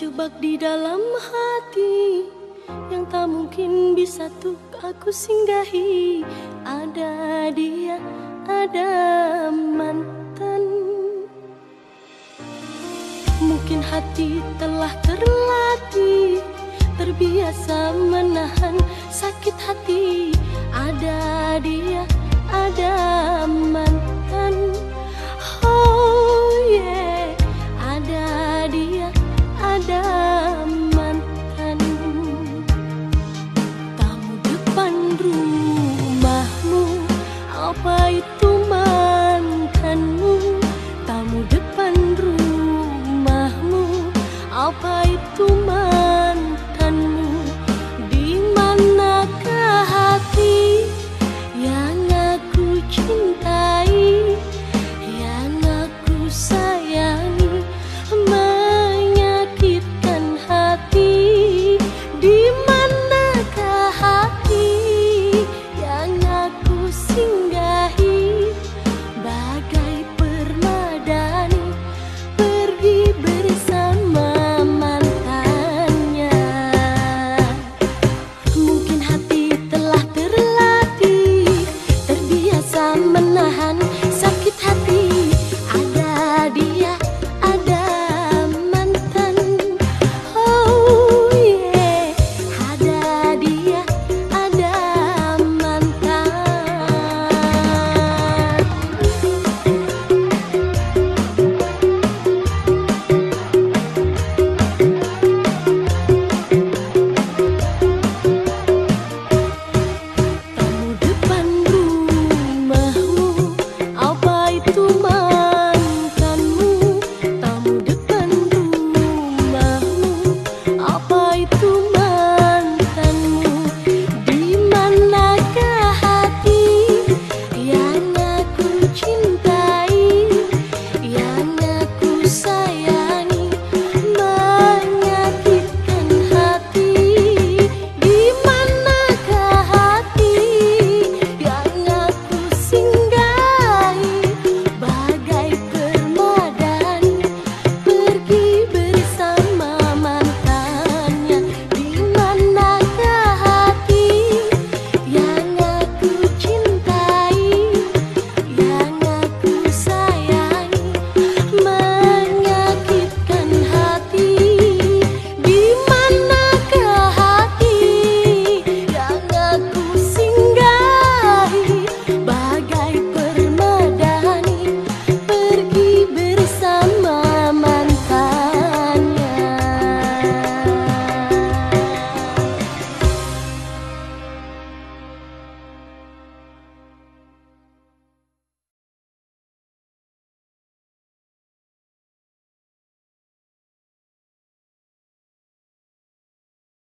Terjebak di dalam hati. Yang tak mungkin bisa tuh aku singgahi. Ada dia, ada mantan. Mungkin hati telah terlatih Terbiasa menahan sakit